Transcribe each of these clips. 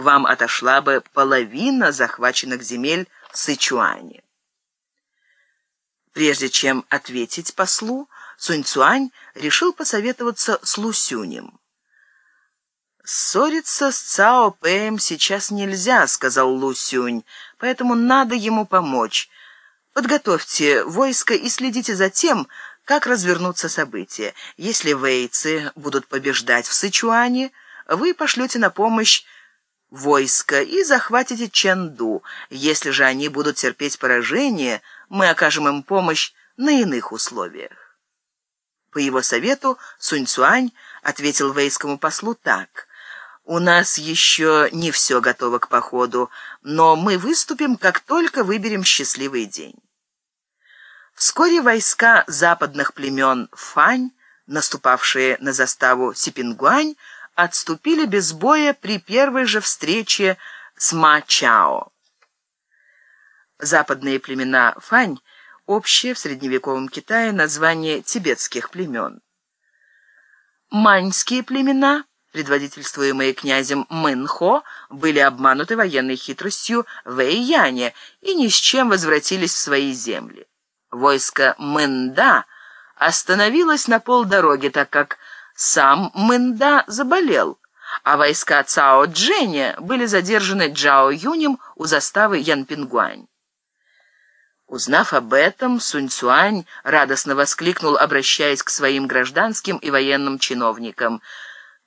вам отошла бы половина захваченных земель Сычуани. Прежде чем ответить послу, Сунь Цуань решил посоветоваться с Лусюнем. «Ссориться с Цао Пэем сейчас нельзя», — сказал Лусюнь, «поэтому надо ему помочь. Подготовьте войско и следите за тем, как развернутся события. Если вейцы будут побеждать в Сычуане, вы пошлете на помощь войско и захватите Чэнду. Если же они будут терпеть поражение, мы окажем им помощь на иных условиях. По его совету Сунь Цуань ответил вейскому послу так. «У нас еще не все готово к походу, но мы выступим, как только выберем счастливый день». Вскоре войска западных племен Фань, наступавшие на заставу Сипингуань, отступили без боя при первой же встрече с Ма-Чао. Западные племена Фань – общее в средневековом Китае название тибетских племен. Маньские племена, предводительствуемые князем Мэнхо, были обмануты военной хитростью Вэйяне и ни с чем возвратились в свои земли. Войско Мэнда остановилось на полдороги, так как сам Мэнда заболел, а войска Цао Дженя были задержаны Джао Юнем у заставы Янпингуань. Узнав об этом, Сунь Цуань радостно воскликнул, обращаясь к своим гражданским и военным чиновникам.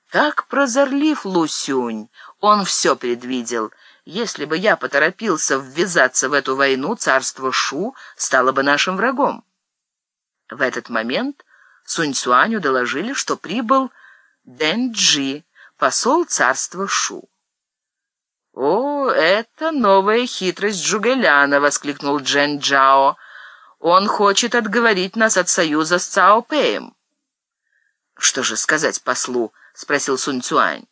«Как прозорлив Лусюнь! Он все предвидел. Если бы я поторопился ввязаться в эту войну, царство Шу стало бы нашим врагом». В этот момент Сунь Цуаню доложили, что прибыл Дэн Джи, посол царства Шу. «О, это новая хитрость Джугеляна!» — воскликнул Джен Джао. «Он хочет отговорить нас от союза с Цао Пэем». «Что же сказать послу?» — спросил Сунь Цуань.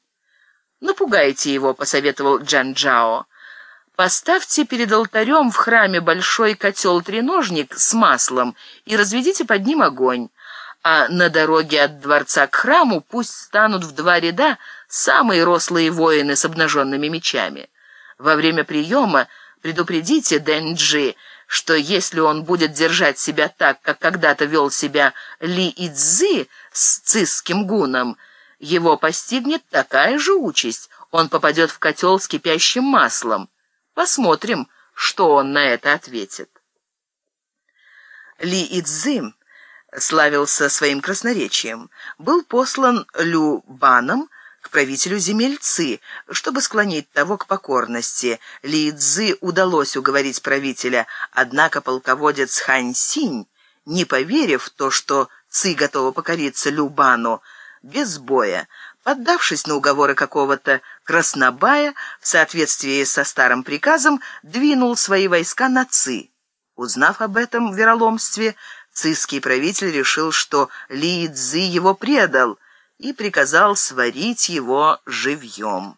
«Напугайте его», — посоветовал Джан Джао. «Поставьте перед алтарем в храме большой котел-треножник с маслом и разведите под ним огонь а на дороге от дворца к храму пусть станут в два ряда самые рослые воины с обнаженными мечами. Во время приема предупредите Дэнджи, что если он будет держать себя так, как когда-то вел себя Ли Идзи с цисским гуном, его постигнет такая же участь, он попадет в котел с кипящим маслом. Посмотрим, что он на это ответит. Ли Идзи славился своим красноречием, был послан Любаном к правителю земель Ци, чтобы склонить того к покорности. Ли Цзы удалось уговорить правителя, однако полководец Хань Синь, не поверив в то, что Ци готова покориться Любану, без боя, поддавшись на уговоры какого-то краснобая, в соответствии со старым приказом, двинул свои войска на Ци. Узнав об этом вероломстве, Цисский правитель решил, что Ли Цзи его предал, и приказал сварить его живьем.